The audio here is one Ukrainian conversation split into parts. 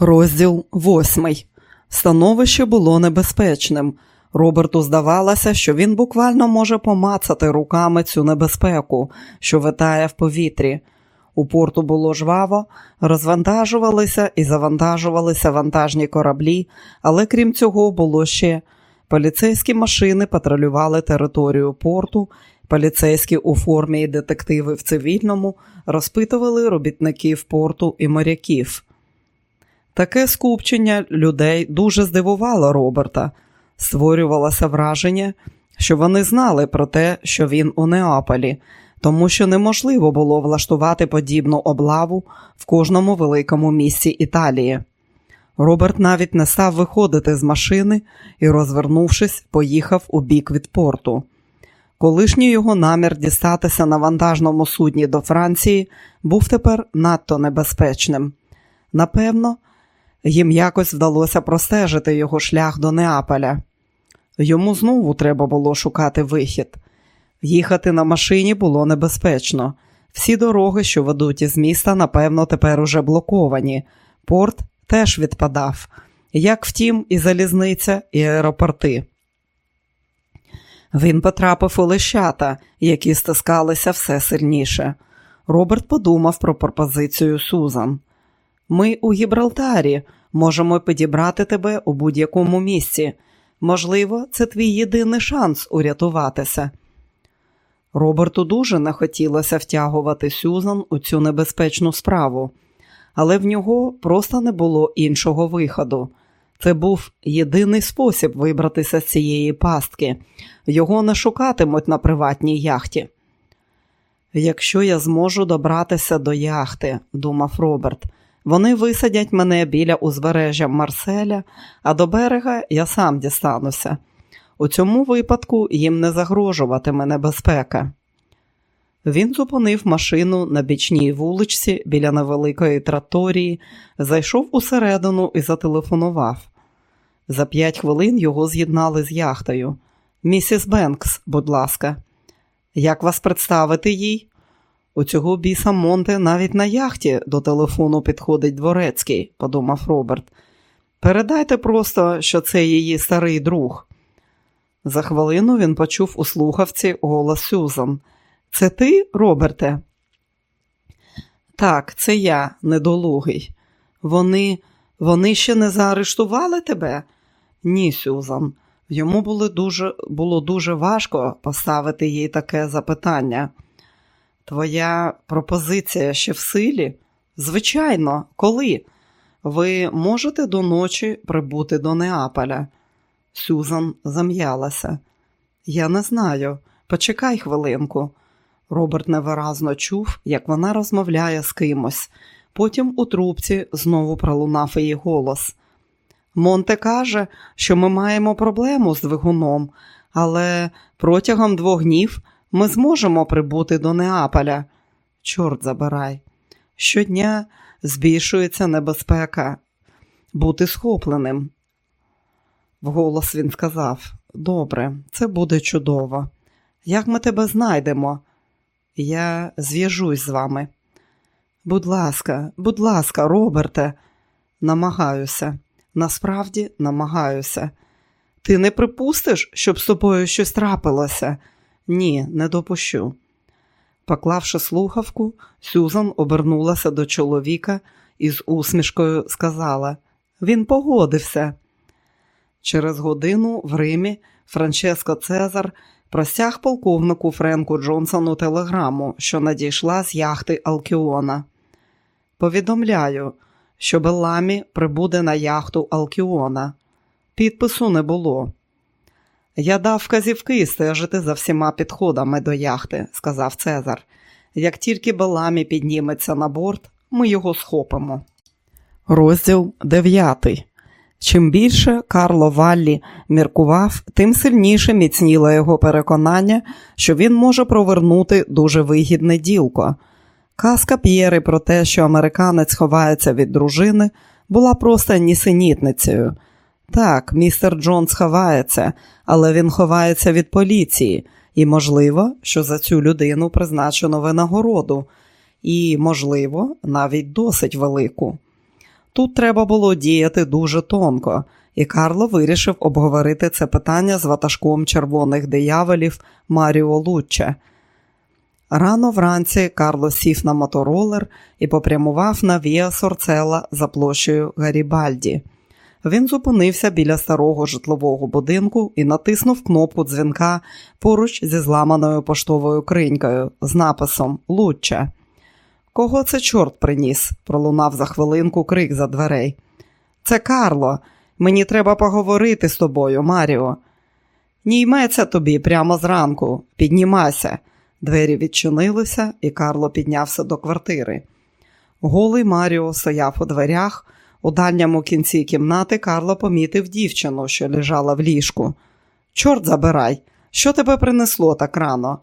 Розділ восьмий. Становище було небезпечним. Роберту здавалося, що він буквально може помацати руками цю небезпеку, що витає в повітрі. У порту було жваво, розвантажувалися і завантажувалися вантажні кораблі, але крім цього, було ще поліцейські машини патрулювали територію порту, поліцейські у формі і детективи в цивільному розпитували робітників порту і моряків. Таке скупчення людей дуже здивувало Роберта. Створювалося враження, що вони знали про те, що він у Неаполі, тому що неможливо було влаштувати подібну облаву в кожному великому місті Італії. Роберт навіть не став виходити з машини і, розвернувшись, поїхав у бік від порту. Колишній його намір дістатися на вантажному судні до Франції був тепер надто небезпечним. Напевно, їм якось вдалося простежити його шлях до Неаполя. Йому знову треба було шукати вихід. Їхати на машині було небезпечно. Всі дороги, що ведуть із міста, напевно, тепер уже блоковані. Порт теж відпадав, як втім, і залізниця, і аеропорти. Він потрапив у лищата, які стискалися все сильніше. Роберт подумав про пропозицію Сузан. Ми у Гібралтарі можемо підібрати тебе у будь-якому місці. Можливо, це твій єдиний шанс урятуватися. Роберту дуже не хотілося втягувати Сюзан у цю небезпечну справу, але в нього просто не було іншого виходу. Це був єдиний спосіб вибратися з цієї пастки. Його не шукатимуть на приватній яхті. Якщо я зможу добратися до яхти, думав Роберт, вони висадять мене біля узбережжя Марселя, а до берега я сам дістануся. У цьому випадку їм не загрожуватиме небезпека. Він зупинив машину на бічній вуличці біля невеликої траторії, зайшов усередину і зателефонував. За п'ять хвилин його з'єднали з яхтою. Місіс Бенкс, будь ласка, як вас представити їй? У цього біса Монте навіть на яхті до телефону підходить дворецький, подумав Роберт. Передайте просто, що це її старий друг. За хвилину він почув у слухавці голос Сюзан. Це ти, Роберте? Так, це я, недолугий. Вони вони ще не заарештували тебе? Ні, Сюзан. Йому було дуже, було дуже важко поставити їй таке запитання. Твоя пропозиція ще в силі? Звичайно, коли? Ви можете до ночі прибути до Неаполя? Сюзан зам'ялася. Я не знаю. Почекай хвилинку. Роберт невиразно чув, як вона розмовляє з кимось. Потім у трубці знову пролунав її голос. Монте каже, що ми маємо проблему з двигуном, але протягом двох днів ми зможемо прибути до Неаполя. Чорт забирай. Щодня збільшується небезпека бути схопленим. Вголос він сказав: Добре, це буде чудово. Як ми тебе знайдемо? Я зв'яжусь з вами. Будь ласка, будь ласка, Роберте, намагаюся, насправді намагаюся. Ти не припустиш, щоб з тобою щось трапилося? Ні, не допущу. Поклавши слухавку, Сюзан обернулася до чоловіка і з усмішкою сказала: Він погодився. Через годину в Римі Франческо Цезар простяг полковнику Френку Джонсону телеграму, що надійшла з яхти Алкіона. Повідомляю, що Белламі прибуде на яхту Алкіона. Підпису не було. Я дав вказівки стежити за всіма підходами до яхти, сказав Цезар. Як тільки Беламі підніметься на борт, ми його схопимо. Розділ дев'ятий. Чим більше Карло Валлі міркував, тим сильніше міцніло його переконання, що він може провернути дуже вигідне ділко. Казка П'єри про те, що американець ховається від дружини, була просто нісенітницею. Так, містер Джонс ховається, але він ховається від поліції, і можливо, що за цю людину призначено винагороду, і, можливо, навіть досить велику. Тут треба було діяти дуже тонко, і Карло вирішив обговорити це питання з ватажком червоних дияволів Маріо Лучче. Рано вранці Карло сів на моторолер і попрямував на Віа Сорцела за площею Гарібальді. Він зупинився біля старого житлового будинку і натиснув кнопку дзвінка поруч зі зламаною поштовою кринькою з написом Лучче. Кого це чорт приніс? пролунав за хвилинку крик за дверей. Це Карло. Мені треба поговорити з тобою, Маріо. Не йметься тобі прямо зранку. Піднімайся. Двері відчинилися, і Карло піднявся до квартири. Голий Маріо стояв у дверях. У дальньому кінці кімнати Карло помітив дівчину, що лежала в ліжку. Чорт забирай, що тебе принесло так рано?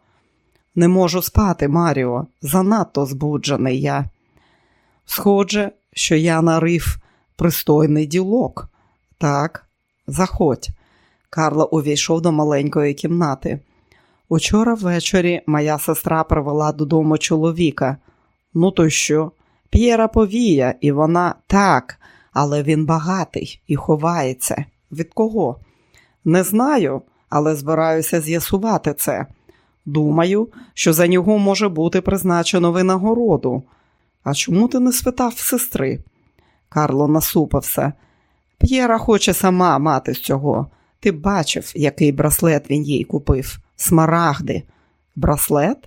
Не можу спати, Маріо, занадто збуджений я. Схоже, що я нарив пристойний ділок. Так, заходь. Карло увійшов до маленької кімнати. Учора ввечері моя сестра привела додому чоловіка. Ну, то що? П'єра повія, і вона так, але він багатий і ховається. Від кого? Не знаю, але збираюся з'ясувати це. Думаю, що за нього може бути призначено винагороду. А чому ти не спитав сестри? Карло насупився. П'єра хоче сама мати з цього. Ти бачив, який браслет він їй купив. Смарагди. Браслет?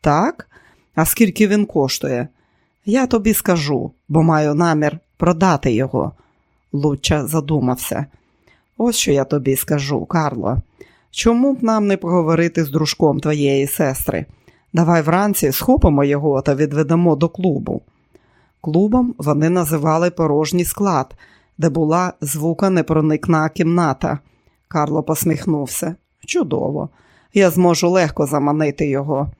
Так? А скільки він коштує? Я тобі скажу, бо маю намір продати його. Луча задумався. Ось що я тобі скажу, Карло. Чому б нам не поговорити з дружком твоєї сестри? Давай вранці схопимо його та відведемо до клубу. Клубом вони називали порожній склад, де була звуконепроникна кімната. Карло посміхнувся. Чудово, я зможу легко заманити його.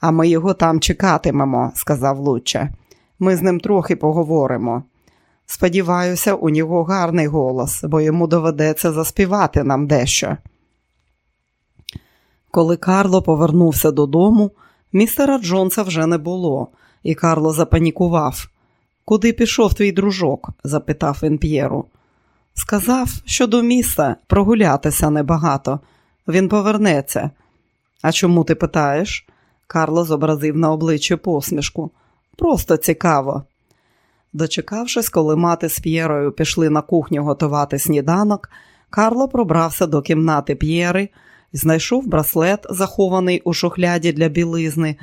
А ми його там чекатимемо, сказав Лучче. Ми з ним трохи поговоримо. Сподіваюся, у нього гарний голос, бо йому доведеться заспівати нам дещо. Коли Карло повернувся додому, містера Джонса вже не було, і Карло запанікував. Куди пішов твій дружок? запитав він П'єру. Сказав, що до міста прогулятися небагато. Він повернеться. А чому ти питаєш? Карло зобразив на обличчі посмішку. Просто цікаво. Дочекавшись, коли мати з П'єрою пішли на кухню готувати сніданок, Карло пробрався до кімнати П'єри, знайшов браслет, захований у шухляді для білизни,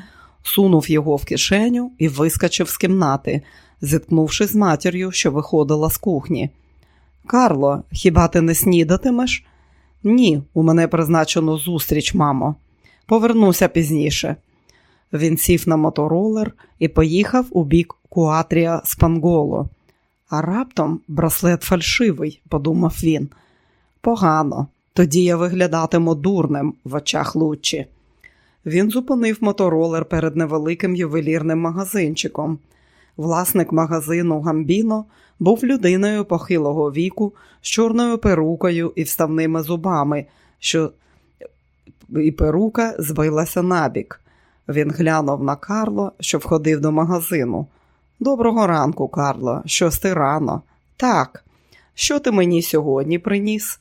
сунув його в кишеню і вискочив з кімнати, зіткнувшись з матір'ю, що виходила з кухні. Карло, хіба ти не снідатимеш? Ні, у мене призначено зустріч, мамо. Повернуся пізніше. Він сів на моторолер і поїхав у бік Куатрія Спанголо. А раптом браслет фальшивий, подумав він. Погано, тоді я виглядатиму дурним в очах Луччі. Він зупинив моторолер перед невеликим ювелірним магазинчиком. Власник магазину Гамбіно був людиною похилого віку з чорною перукою і вставними зубами, що і перука збилася набік. Він глянув на Карло, що входив до магазину. Доброго ранку, Карло, щось ти рано. Так, що ти мені сьогодні приніс?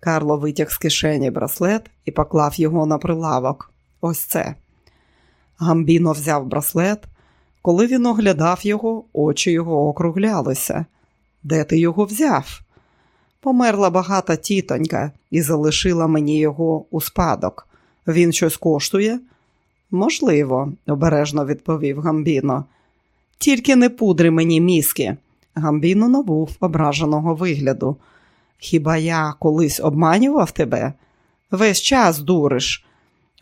Карло витяг з кишені браслет і поклав його на прилавок. Ось це. Гамбіно взяв браслет. Коли він оглядав його, очі його округлялися. Де ти його взяв? Померла багата тітонька і залишила мені його у спадок. Він щось коштує? Можливо, обережно відповів Гамбіно. Тільки не пудри мені мізки. Гамбіно набув ображеного вигляду. Хіба я колись обманював тебе? Весь час дуриш.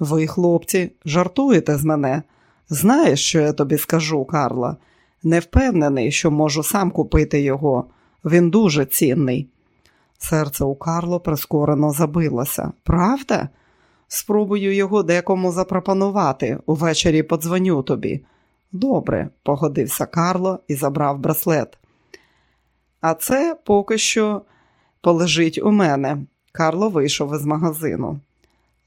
Ви, хлопці, жартуєте з мене. Знаєш, що я тобі скажу, Карла? Не впевнений, що можу сам купити його. Він дуже цінний. Серце у Карло прискорено забилося. Правда? Спробую його декому запропонувати. Увечері подзвоню тобі. Добре, погодився Карло і забрав браслет. А це поки що полежить у мене. Карло вийшов із магазину.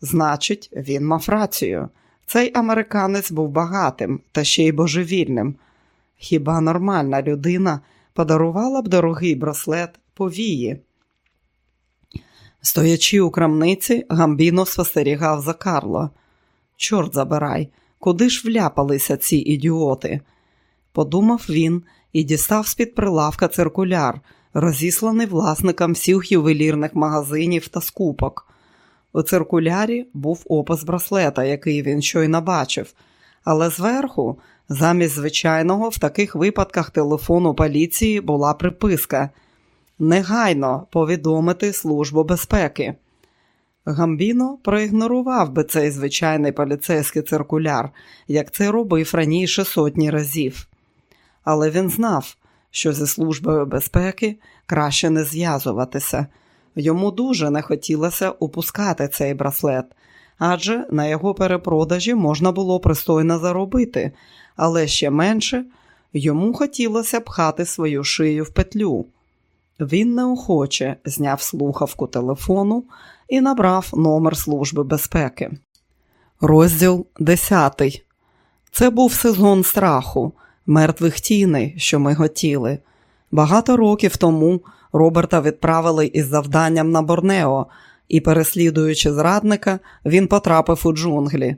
Значить, він мав рацію. Цей американець був багатим та ще й божевільним. Хіба нормальна людина подарувала б дорогий браслет повії. Стоячи у крамниці, Гамбіно спостерігав за Карло. Чорт забирай, куди ж вляпалися ці ідіоти? Подумав він і дістав з-під прилавка циркуляр, розісланий власникам всіх ювелірних магазинів та скупок. У циркулярі був опис браслета, який він щойно бачив, але зверху, замість звичайного, в таких випадках телефону поліції була приписка негайно повідомити Службу безпеки. Гамбіно проігнорував би цей звичайний поліцейський циркуляр, як це робив раніше сотні разів. Але він знав, що зі Службою безпеки краще не зв'язуватися. Йому дуже не хотілося упускати цей браслет, адже на його перепродажі можна було пристойно заробити, але ще менше йому хотілося пхати свою шию в петлю. Він неохоче зняв слухавку телефону і набрав номер Служби безпеки. Розділ 10. Це був сезон страху, мертвих тіней, що ми хотіли. Багато років тому Роберта відправили із завданням на Борнео, і, переслідуючи зрадника, він потрапив у джунглі.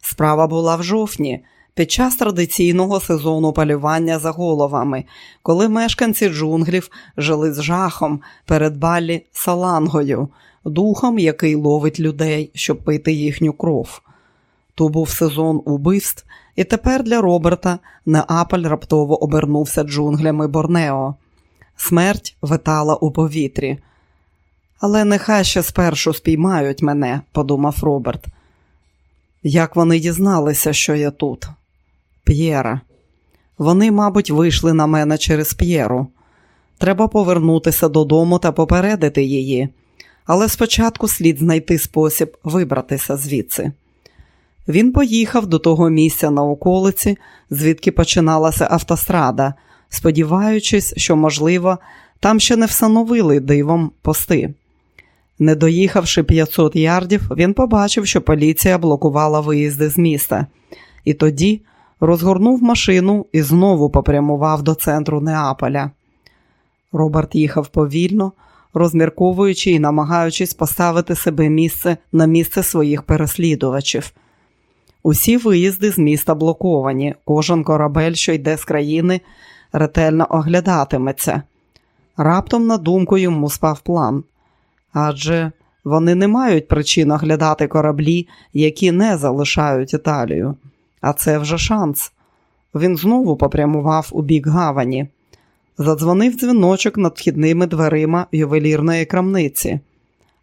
Справа була в жовтні, під час традиційного сезону полювання за головами, коли мешканці джунглів жили з жахом перед балі салангою, духом, який ловить людей, щоб пити їхню кров. То був сезон убивств, і тепер для Роберта Неаполь раптово обернувся джунглями Борнео. Смерть витала у повітрі. Але нехай ще спершу спіймають мене, подумав Роберт. Як вони дізналися, що я тут? П'єра. Вони, мабуть, вийшли на мене через П'єру. Треба повернутися додому та попередити її, але спочатку слід знайти спосіб вибратися звідси. Він поїхав до того місця на околиці, звідки починалася автострада, сподіваючись, що, можливо, там ще не встановили дивом пости. Не доїхавши 500 ярдів, він побачив, що поліція блокувала виїзди з міста, і тоді розгорнув машину і знову попрямував до центру Неаполя. Роберт їхав повільно, розмірковуючи і намагаючись поставити себе місце на місце своїх переслідувачів. Усі виїзди з міста блоковані, кожен корабель, що йде з країни, ретельно оглядатиметься. Раптом на думку йому спав план. Адже вони не мають причин оглядати кораблі, які не залишають Італію. А це вже шанс. Він знову попрямував у бік гавані. Задзвонив дзвіночок над вхідними дверима ювелірної крамниці,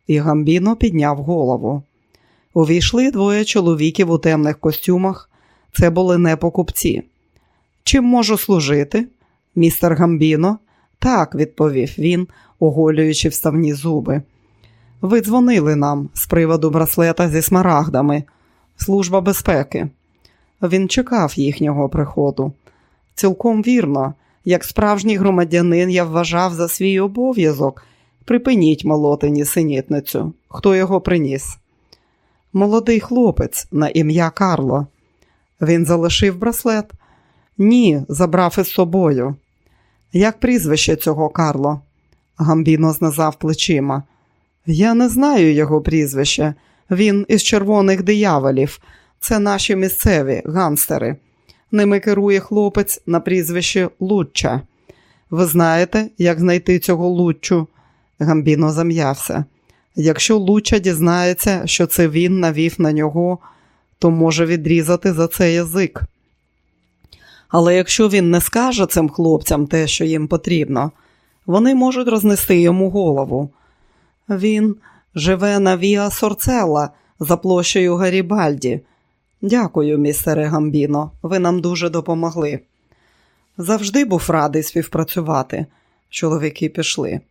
і Гамбіно підняв голову. Увійшли двоє чоловіків у темних костюмах. Це були не покупці. Чим можу служити? Містер Гамбіно? Так, відповів він, оголюючи вставні зуби. Ви дзвонили нам з приводу браслета зі смарагдами, служба безпеки. Він чекав їхнього приходу. Цілком вірно, як справжній громадянин, я вважав за свій обов'язок. Припиніть молоти нісенітницю. Хто його приніс? Молодий хлопець на ім'я Карло. Він залишив браслет? Ні, забрав із собою. Як прізвище цього Карло? Гамбіно знизав плечима. Я не знаю його прізвище. Він із червоних дияволів. Це наші місцеві ганстери. Ними керує хлопець на прізвище Лучча. Ви знаєте, як знайти цього Луччу? Гамбіно зам'явся. Якщо Лучча дізнається, що це він навів на нього, то може відрізати за це язик. Але якщо він не скаже цим хлопцям те, що їм потрібно, вони можуть рознести йому голову. Він живе на Віа Сорцелла за площею Гарібальді. Дякую, містере Гамбіно, ви нам дуже допомогли. Завжди був радий співпрацювати. Чоловіки пішли.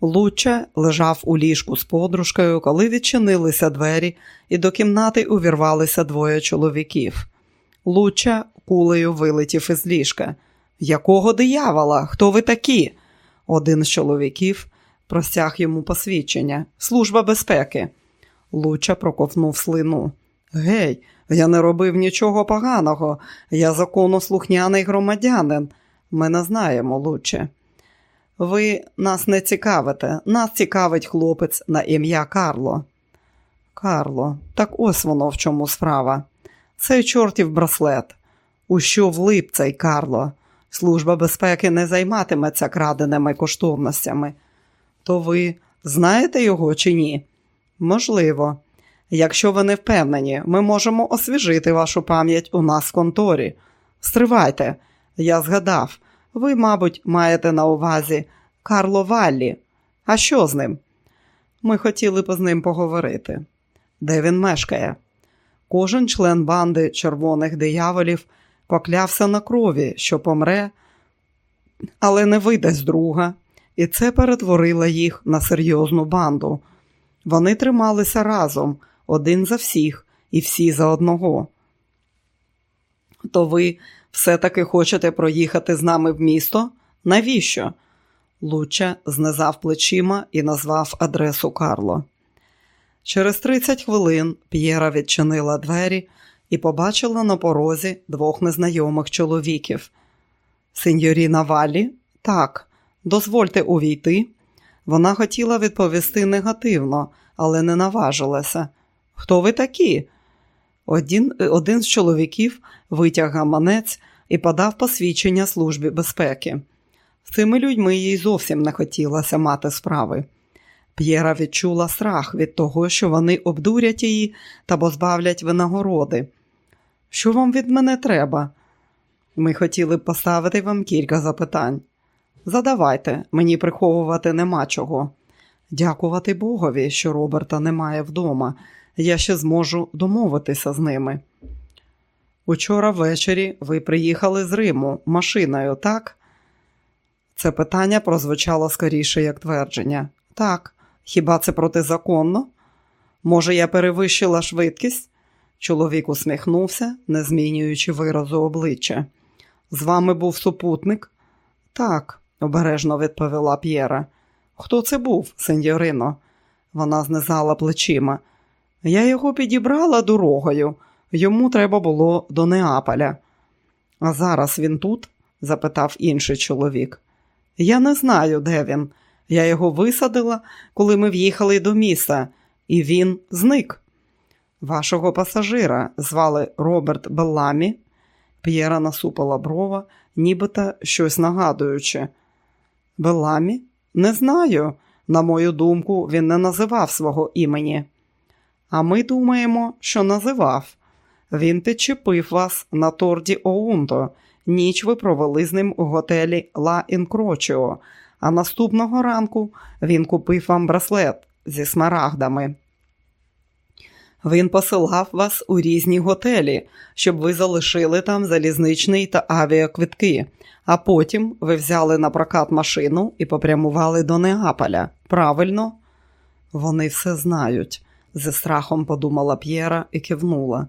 Лучча лежав у ліжку з подружкою, коли відчинилися двері, і до кімнати увірвалися двоє чоловіків. Лучча кулею вилетів із ліжка. Якого диявола? Хто ви такі? Один з чоловіків простяг йому посвідчення. Служба безпеки. Луча проковнув слину. Гей, я не робив нічого поганого. Я законослухняний громадянин. Ми не знаємо, Луче. Ви нас не цікавите, нас цікавить хлопець на ім'я Карло. Карло, так ось воно в чому справа. Цей чортів браслет. У що влип цей Карло? Служба безпеки не займатиметься краденими коштовностями. То ви знаєте його чи ні? Можливо. Якщо ви не впевнені, ми можемо освіжити вашу пам'ять у нас в конторі. Стривайте, я згадав, ви, мабуть, маєте на увазі Карло Валлі. А що з ним? Ми хотіли б з ним поговорити. Де він мешкає? Кожен член банди червоних дияволів поклявся на крові, що помре, але не видасть друга, і це перетворило їх на серйозну банду. Вони трималися разом, один за всіх і всі за одного. То ви все-таки хочете проїхати з нами в місто? Навіщо? Луча знизав плечима і назвав адресу Карло. Через 30 хвилин П'єра відчинила двері і побачила на порозі двох незнайомих чоловіків. Сеньоріна Валі? Так, дозвольте увійти. Вона хотіла відповісти негативно, але не наважилася. Хто ви такі? Один, один з чоловіків витяг гаманець і подав посвідчення Службі безпеки. З цими людьми їй зовсім не хотілося мати справи. П'єра відчула страх від того, що вони обдурять її та позбавлять винагороди. Що вам від мене треба? Ми хотіли б поставити вам кілька запитань. Задавайте, мені приховувати нема чого. Дякувати Богові, що Роберта немає вдома. Я ще зможу домовитися з ними. Учора ввечері ви приїхали з Риму машиною, так? Це питання прозвучало скоріше як твердження. Так, хіба це протизаконно? Може, я перевищила швидкість? Чоловік усміхнувся, не змінюючи виразу обличчя. З вами був супутник? Так, обережно відповіла П'єра. Хто це був, сеньорино? Вона знизала плечима. Я його підібрала дорогою. Йому треба було до Неаполя. А зараз він тут? запитав інший чоловік. Я не знаю, де він. Я його висадила, коли ми в'їхали до міста, і він зник. Вашого пасажира звали Роберт Белламі. П'єра насупила брова, нібито щось нагадуючи. Белламі? Не знаю. На мою думку, він не називав свого імені. А ми думаємо, що називав. Він підчепив вас на торді Оунто. Ніч ви провели з ним у готелі Ла Інкрочіо, а наступного ранку він купив вам браслет зі смарагдами. Він посилав вас у різні готелі, щоб ви залишили там залізничний та авіаквитки, а потім ви взяли на прокат машину і попрямували до Неаполя. Правильно? Вони все знають, зі страхом подумала П'єра і кивнула.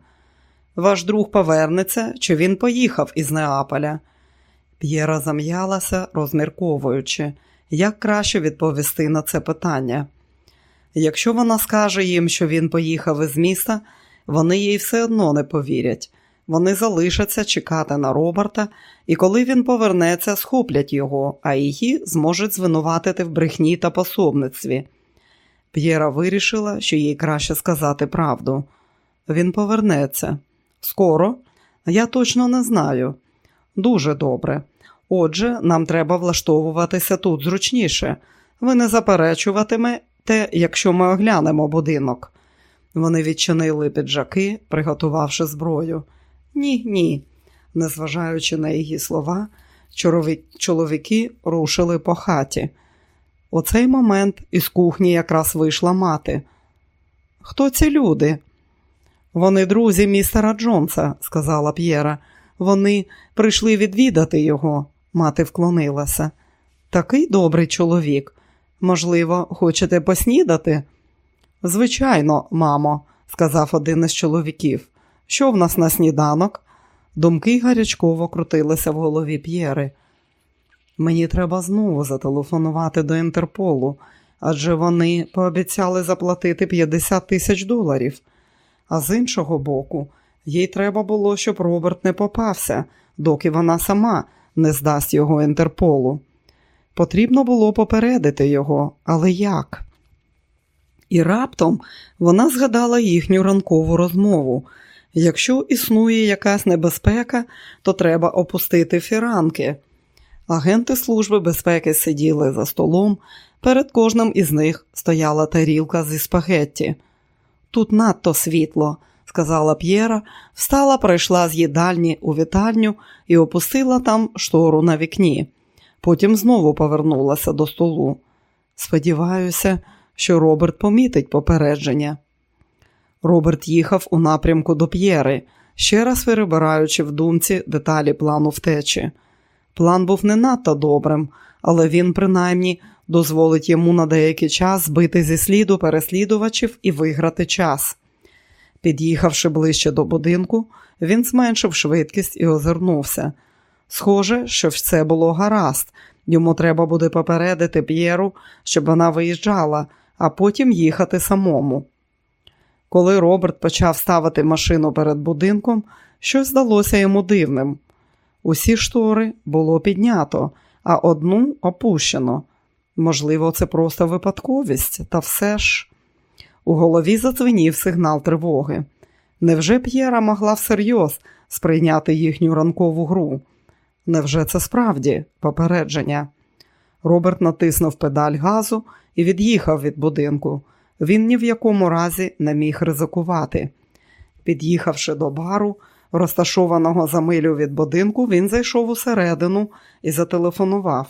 Ваш друг повернеться, чи він поїхав із Неаполя? П'єра зам'ялася, розмірковуючи, як краще відповісти на це питання. Якщо вона скаже їм, що він поїхав із міста, вони їй все одно не повірять. Вони залишаться чекати на Роберта, і коли він повернеться, схоплять його, а її зможуть звинуватити в брехні та пособництві. П'єра вирішила, що їй краще сказати правду. Він повернеться. Скоро? Я точно не знаю. Дуже добре. Отже, нам треба влаштовуватися тут зручніше. Ви не заперечуватимете, якщо ми оглянемо будинок. Вони відчинили піджаки, приготувавши зброю. Ні, ні. Незважаючи на її слова, чоловіки рушили по хаті. У цей момент із кухні якраз вийшла мати. Хто ці люди? Вони друзі містера Джонса, сказала П'єра. Вони прийшли відвідати його. Мати вклонилася. Такий добрий чоловік. Можливо, хочете поснідати? Звичайно, мамо, сказав один із чоловіків. Що в нас на сніданок? Думки гарячково крутилися в голові П'єри. Мені треба знову зателефонувати до Інтерполу, адже вони пообіцяли заплатити 50 тисяч доларів. А з іншого боку, їй треба було, щоб Роберт не попався, доки вона сама не здасть його Інтерполу. Потрібно було попередити його, але як? І раптом вона згадала їхню ранкову розмову. Якщо існує якась небезпека, то треба опустити фіранки. Агенти Служби безпеки сиділи за столом, перед кожним із них стояла тарілка зі спагетті. Тут надто світло, сказала П'єра, встала, пройшла з їдальні у вітальню і опустила там штору на вікні. Потім знову повернулася до столу. Сподіваюся, що Роберт помітить попередження. Роберт їхав у напрямку до П'єри, ще раз перебираючи в думці деталі плану втечі. План був не надто добрим, але він, принаймні, дозволить йому на деякий час збити зі сліду переслідувачів і виграти час. Під'їхавши ближче до будинку, він зменшив швидкість і озирнувся. Схоже, що все було гаразд. Йому треба буде попередити П'єру, щоб вона виїжджала, а потім їхати самому. Коли Роберт почав ставити машину перед будинком, щось здалося йому дивним. Усі штори було піднято, а одну опущено. Можливо, це просто випадковість, та все ж. У голові задзвенів сигнал тривоги. Невже П'єра могла всерйоз сприйняти їхню ранкову гру? Невже це справді попередження? Роберт натиснув педаль газу і від'їхав від будинку. Він ні в якому разі не міг ризикувати. Під'їхавши до бару, розташованого за милю від будинку, він зайшов усередину і зателефонував.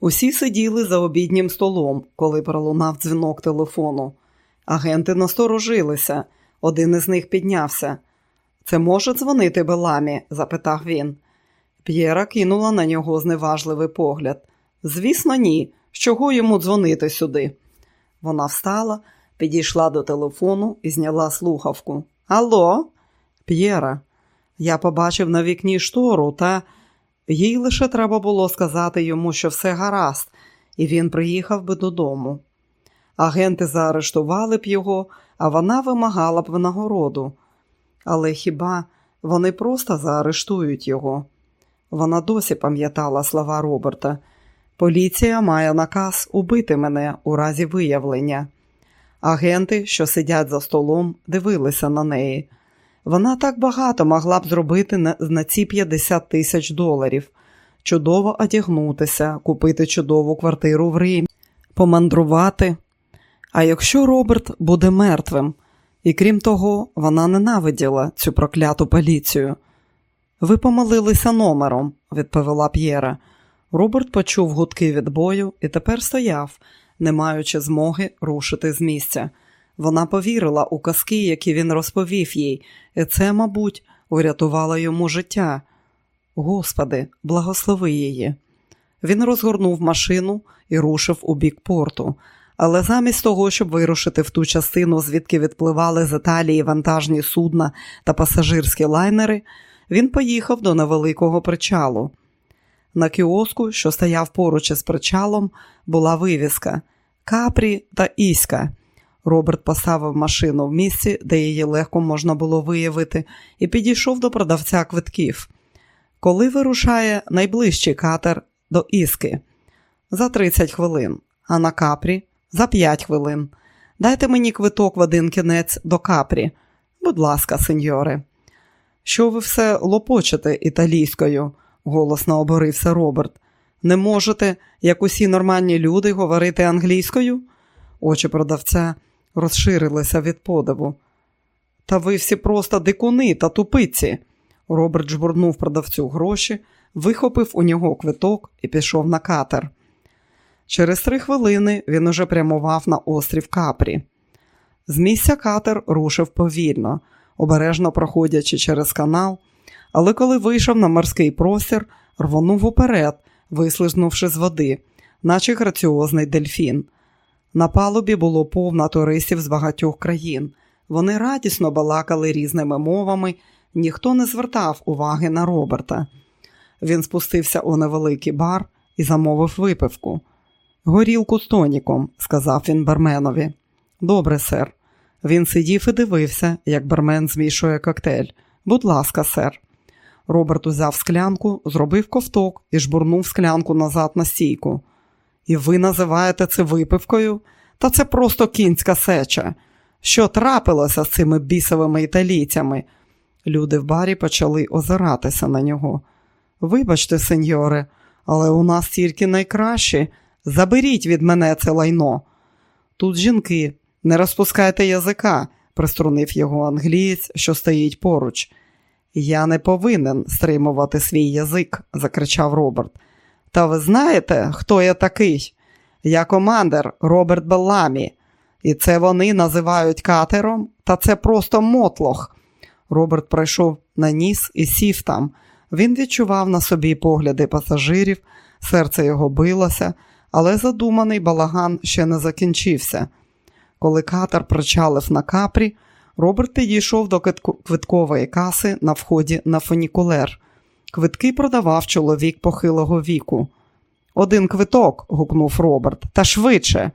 Усі сиділи за обіднім столом, коли пролунав дзвінок телефону. Агенти насторожилися. Один із них піднявся. Це може дзвонити Беламі? запитав він. П'єра кинула на нього зневажливий погляд. Звісно, ні. Чого йому дзвонити сюди? Вона встала, підійшла до телефону і зняла слухавку. Алло, П'єра, я побачив на вікні штору, та їй лише треба було сказати йому, що все гаразд, і він приїхав би додому. Агенти заарештували б його, а вона вимагала б винагороду. Але хіба вони просто заарештують його? Вона досі пам'ятала слова Роберта. Поліція має наказ убити мене у разі виявлення. Агенти, що сидять за столом, дивилися на неї. Вона так багато могла б зробити на, на ці 50 тисяч доларів, чудово одягнутися, купити чудову квартиру в Римі, помандрувати. А якщо Роберт буде мертвим, і крім того, вона ненавиділа цю прокляту поліцію. Ви помилилися номером, відповіла П'єра. Роберт почув гудки від бою і тепер стояв, не маючи змоги рушити з місця. Вона повірила у казки, які він розповів їй, і це, мабуть, урятувало йому життя. Господи, благослови її. Він розгорнув машину і рушив у бік порту, але замість того, щоб вирушити в ту частину, звідки відпливали з Італії вантажні судна та пасажирські лайнери, він поїхав до невеликого причалу. На кіоску, що стояв поруч із причалом, була вивіска Капрі та Іська. Роберт поставив машину в місці, де її легко можна було виявити, і підійшов до продавця квитків. Коли вирушає найближчий катер до Іски? За 30 хвилин, а на капрі за 5 хвилин. Дайте мені квиток в один кінець до капрі. Будь ласка, сеньоре. Що ви все лопочете італійською? голосно оборився Роберт. Не можете, як усі нормальні люди, говорити англійською? Очі продавця розширилися від подиву. Та ви всі просто дикуни та тупиці. Роберт жбурнув продавцю гроші, вихопив у нього квиток і пішов на катер. Через три хвилини він уже прямував на острів Капрі. З місця катер рушив повільно, обережно проходячи через канал, але коли вийшов на морський простір, рвонув уперед, вислизнувши з води, наче граціозний дельфін. На палубі було повно туристів з багатьох країн. Вони радісно балакали різними мовами, ніхто не звертав уваги на Роберта. Він спустився у невеликий бар і замовив випивку. Горілку з тоніком, сказав він барменові. Добре, сер. Він сидів і дивився, як бармен змішує коктейль. Будь ласка, сер. Роберт узяв склянку, зробив ковток і жбурнув склянку назад на стійку. І ви називаєте це випивкою? Та це просто кінська сеча. Що трапилося з цими бісовими італійцями? Люди в барі почали озиратися на нього. Вибачте, сеньоре, але у нас тільки найкращі. Заберіть від мене це лайно. Тут жінки, не розпускайте язика, приструнив його англієць, що стоїть поруч. Я не повинен стримувати свій язик, закричав Роберт. Та ви знаєте, хто я такий? Я командир Роберт Белламі, і це вони називають катером, та це просто мотлох. Роберт пройшов на ніс і сів там. Він відчував на собі погляди пасажирів, серце його билося, але задуманий балаган ще не закінчився. Коли катер причалив на капрі, Роберт підійшов до квиткової каси на вході на фунікулер. Квитки продавав чоловік похилого віку. Один квиток, гукнув Роберт, та швидше.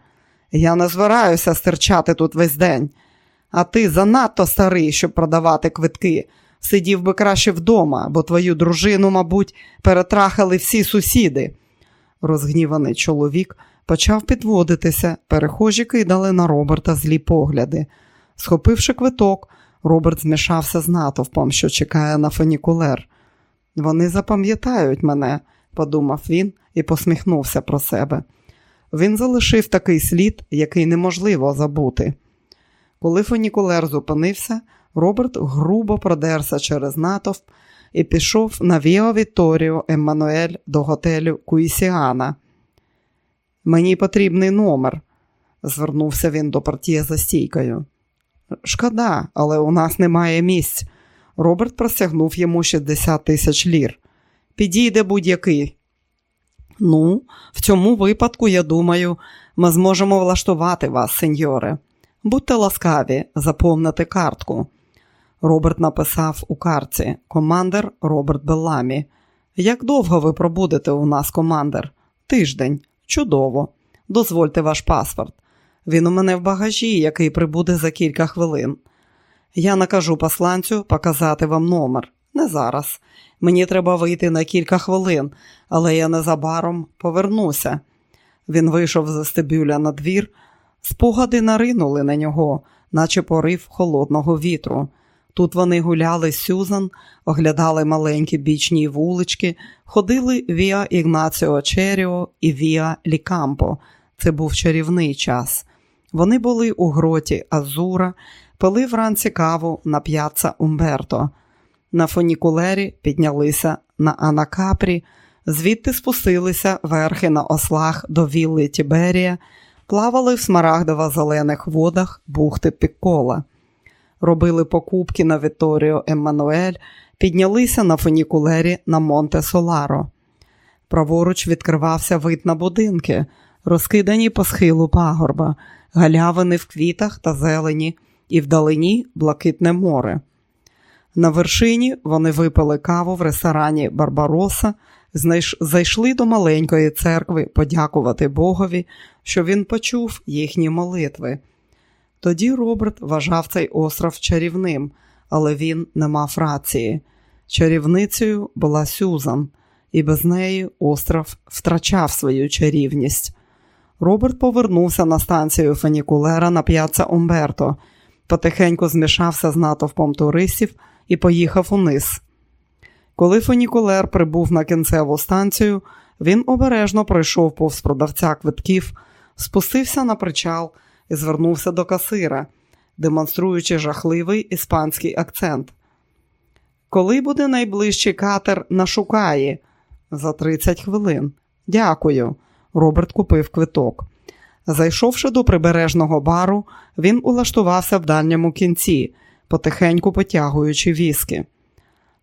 Я не збираюся стирчати тут весь день. А ти занадто старий, щоб продавати квитки. Сидів би краще вдома, бо твою дружину, мабуть, перетрахали всі сусіди. Розгніваний чоловік почав підводитися, перехожі кидали на Роберта злі погляди. Схопивши квиток, Роберт змішався з натовпом, що чекає на фунікулер. Вони запам'ятають мене, подумав він і посміхнувся про себе. Він залишив такий слід, який неможливо забути. Коли фунікулер зупинився, Роберт грубо продерся через натовп і пішов на Віо Вітторіо Еммануель до готелю Куїсіана. Мені потрібний номер, звернувся він до партії за стійкою. Шкода, але у нас немає місць. Роберт простягнув йому 60 тисяч лір. Підійде будь-який. Ну, в цьому випадку, я думаю, ми зможемо влаштувати вас, сеньоре. Будьте ласкаві, заповнити картку. Роберт написав у картці командир Роберт Белламі. Як довго ви пробудете у нас, командир? Тиждень. Чудово. Дозвольте ваш паспорт. Він у мене в багажі, який прибуде за кілька хвилин. Я накажу посланцю показати вам номер. Не зараз. Мені треба вийти на кілька хвилин, але я незабаром повернуся. Він вийшов з вестибюля на двір, спогади наринули на нього, наче порив холодного вітру. Тут вони гуляли з Сюзан, оглядали маленькі бічні вулички, ходили Віа Ігнаціо Черіо і Віа Лікампо. Це був чарівний час. Вони були у гроті Азура, пили вранці каву на п'яца Умберто. На фунікулері піднялися на Анакапрі, звідти спустилися верхи на ослах до вілли Тіберія, плавали в смарагдово зелених водах бухти Піккола робили покупки на Віторіо Еммануель, піднялися на фунікулері на Монте Соларо. Праворуч відкривався вид на будинки, розкидані по схилу пагорба, галявини в квітах та зелені, і вдалині блакитне море. На вершині вони випили каву в ресторані Барбароса, зайшли до маленької церкви подякувати Богові, що він почув їхні молитви. Тоді Роберт вважав цей остров чарівним, але він не мав рації. Чарівницею була Сюзан, і без неї остров втрачав свою чарівність. Роберт повернувся на станцію фунікулера на п'яца Умберто, потихеньку змішався з натовпом туристів і поїхав униз. Коли фунікулер прибув на кінцеву станцію, він обережно пройшов повз продавця квитків, спустився на причал і звернувся до касира, демонструючи жахливий іспанський акцент. Коли буде найближчий катер на Шукаї? За 30 хвилин. Дякую. Роберт купив квиток. Зайшовши до прибережного бару, він улаштувався в дальньому кінці, потихеньку потягуючи віски.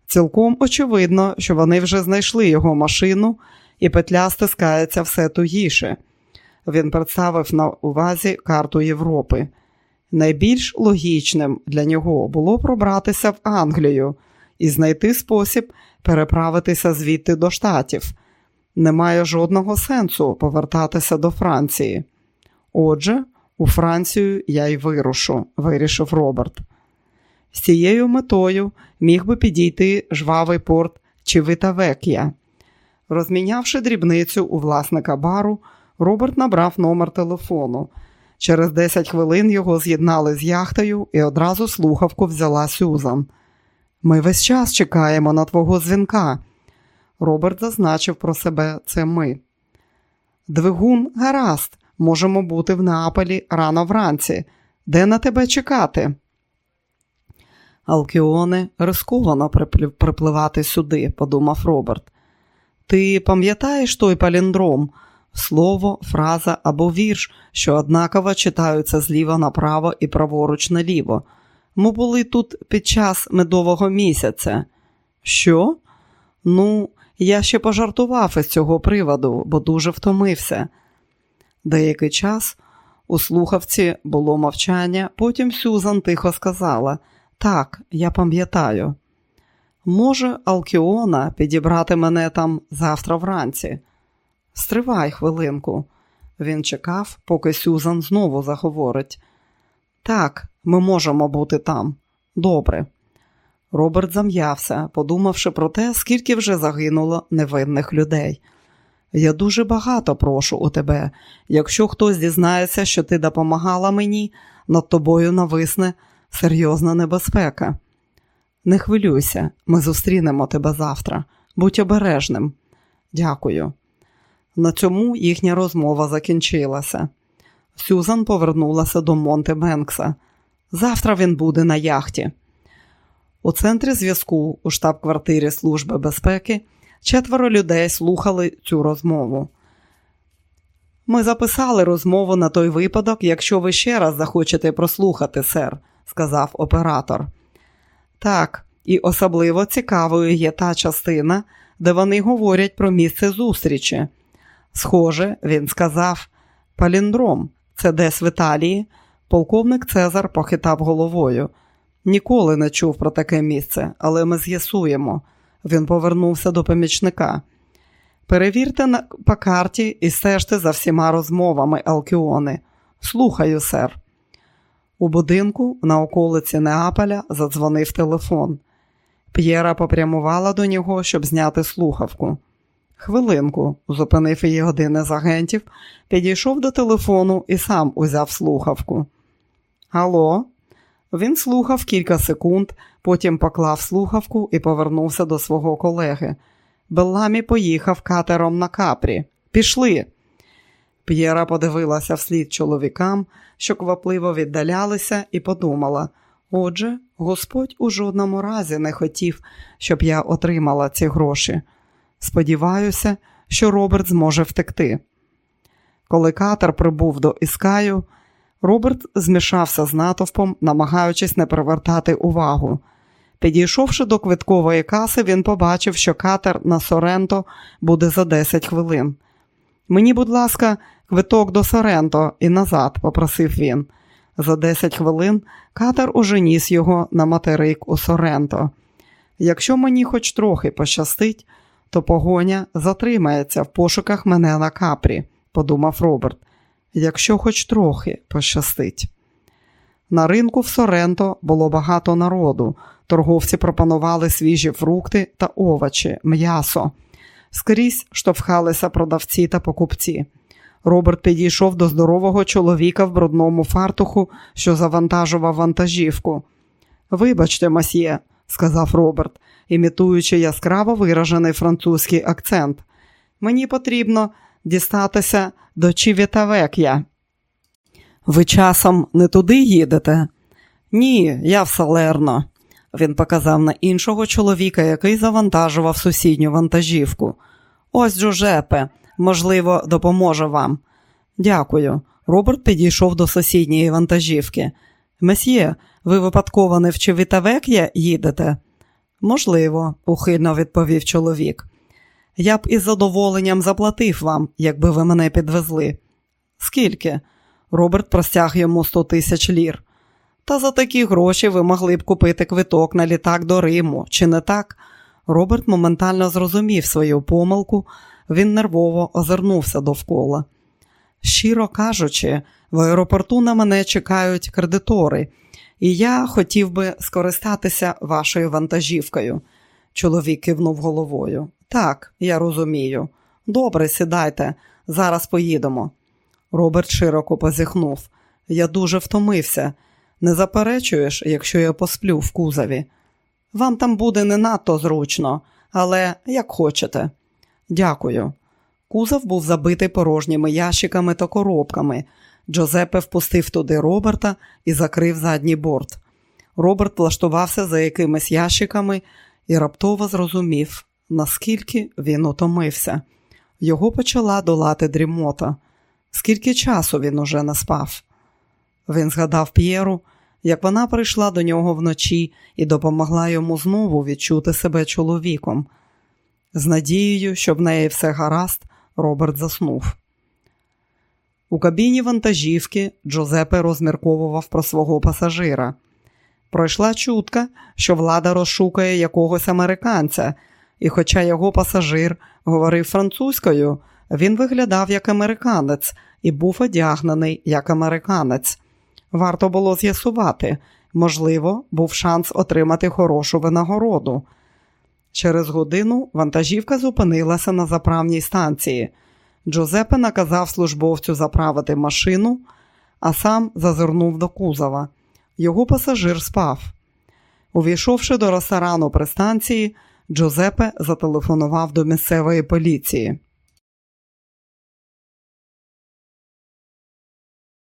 Цілком очевидно, що вони вже знайшли його машину, і петля стискається все тугіше. Він представив на увазі карту Європи. Найбільш логічним для нього було пробратися в Англію і знайти спосіб переправитися звідти до штатів. Немає жодного сенсу повертатися до Франції. Отже, у Францію я й вирушу, вирішив Роберт. З цією метою міг би підійти жвавий порт чи Вітавек'я. Розмінявши дрібницю у власника бару, Роберт набрав номер телефону. Через 10 хвилин його з'єднали з яхтою і одразу слухавку взяла Сюзан. Ми весь час чекаємо на твого дзвінка. Роберт зазначив про себе це ми. Двигун, гаразд, можемо бути в Неаполі рано вранці. Де на тебе чекати? Алкіоне рисковано припливати сюди, подумав Роберт. Ти пам'ятаєш той паліндром? Слово, фраза або вірш, що однаково читаються зліва направо і праворуч наліво. Ми були тут під час медового місяця. Що? Ну, я ще пожартував із цього приводу, бо дуже втомився. Деякий час у слухавці було мовчання, потім Сюзан тихо сказала так, я пам'ятаю. Може, Алкіона підібрати мене там завтра вранці. Стривай хвилинку. Він чекав, поки Сюзан знову заговорить. Так, ми можемо бути там. Добре. Роберт зам'явся, подумавши про те, скільки вже загинуло невинних людей. Я дуже багато прошу у тебе. Якщо хтось дізнається, що ти допомагала мені, над тобою нависне серйозна небезпека. Не хвилюйся, ми зустрінемо тебе завтра. Будь обережним. Дякую. На цьому їхня розмова закінчилася. Сюзан повернулася до Монте Менкса. Завтра він буде на яхті. У центрі зв'язку у штаб-квартирі Служби безпеки четверо людей слухали цю розмову. Ми записали розмову на той випадок, якщо ви ще раз захочете прослухати, сер, сказав оператор. Так, і особливо цікавою є та частина, де вони говорять про місце зустрічі. Схоже, він сказав паліндром, це десь в Італії. Полковник Цезар похитав головою. Ніколи не чув про таке місце, але ми з'ясуємо. Він повернувся до помічника. Перевірте на по карті і стежте за всіма розмовами Алкіони. Слухаю, сер. У будинку на околиці Неаполя задзвонив телефон. П'єра попрямувала до нього, щоб зняти слухавку. Хвилинку, зупинив її один із агентів, підійшов до телефону і сам узяв слухавку. Алло? Він слухав кілька секунд, потім поклав слухавку і повернувся до свого колеги. Белламі поїхав катером на капрі. Пішли. П'єра подивилася вслід чоловікам, що квапливо віддалялися, і подумала: отже, Господь у жодному разі не хотів, щоб я отримала ці гроші. Сподіваюся, що Роберт зможе втекти. Коли катер прибув до Іскаю, Роберт змішався з натовпом, намагаючись не привертати увагу. Підійшовши до квиткової каси, він побачив, що катер на Соренто буде за 10 хвилин. Мені, будь ласка, квиток до Соренто і назад, попросив він. За 10 хвилин катер уже ніс його на материк у Соренто. Якщо мені хоч трохи пощастить, то погоня затримається в пошуках мене на капрі, подумав Роберт, якщо хоч трохи пощастить. На ринку в Соренто було багато народу. Торговці пропонували свіжі фрукти та овочі, м'ясо. Скрізь штовхалися продавці та покупці. Роберт підійшов до здорового чоловіка в брудному фартуху, що завантажував вантажівку. Вибачте, масьє, сказав Роберт, імітуючи яскраво виражений французький акцент. Мені потрібно дістатися до Чівітавек'я. Ви часом не туди їдете? Ні, я в Салерно. Він показав на іншого чоловіка, який завантажував сусідню вантажівку. Ось Джужепе, можливо, допоможе вам. Дякую. Роберт підійшов до сусідньої вантажівки. Месьє, ви випадково не в Чевітавек'я їдете? Можливо, ухильно відповів чоловік. Я б із задоволенням заплатив вам, якби ви мене підвезли. Скільки? Роберт простяг йому сто тисяч лір. Та за такі гроші ви могли б купити квиток на літак до Риму, чи не так? Роберт моментально зрозумів свою помилку, він нервово озирнувся довкола. Щиро кажучи, в аеропорту на мене чекають кредитори, і я хотів би скористатися вашою вантажівкою. Чоловік кивнув головою. Так, я розумію. Добре, сідайте, зараз поїдемо. Роберт широко позіхнув. Я дуже втомився. Не заперечуєш, якщо я посплю в кузові. Вам там буде не надто зручно, але як хочете. Дякую. Кузов був забитий порожніми ящиками та коробками. Джозепе впустив туди Роберта і закрив задній борт. Роберт влаштувався за якимись ящиками і раптово зрозумів, наскільки він утомився. Його почала долати дрімота. Скільки часу він уже не спав? Він згадав П'єру, як вона прийшла до нього вночі і допомогла йому знову відчути себе чоловіком. З надією, що в неї все гаразд, Роберт заснув. У кабіні вантажівки Джозепе розмірковував про свого пасажира. Пройшла чутка, що влада розшукає якогось американця, і, хоча його пасажир говорив французькою, він виглядав як американець і був одягнений як американець. Варто було з'ясувати, можливо, був шанс отримати хорошу винагороду. Через годину вантажівка зупинилася на заправній станції. Джозепе наказав службовцю заправити машину, а сам зазирнув до кузова. Його пасажир спав. Увійшовши до ресторану при станції, Джозепе зателефонував до місцевої поліції.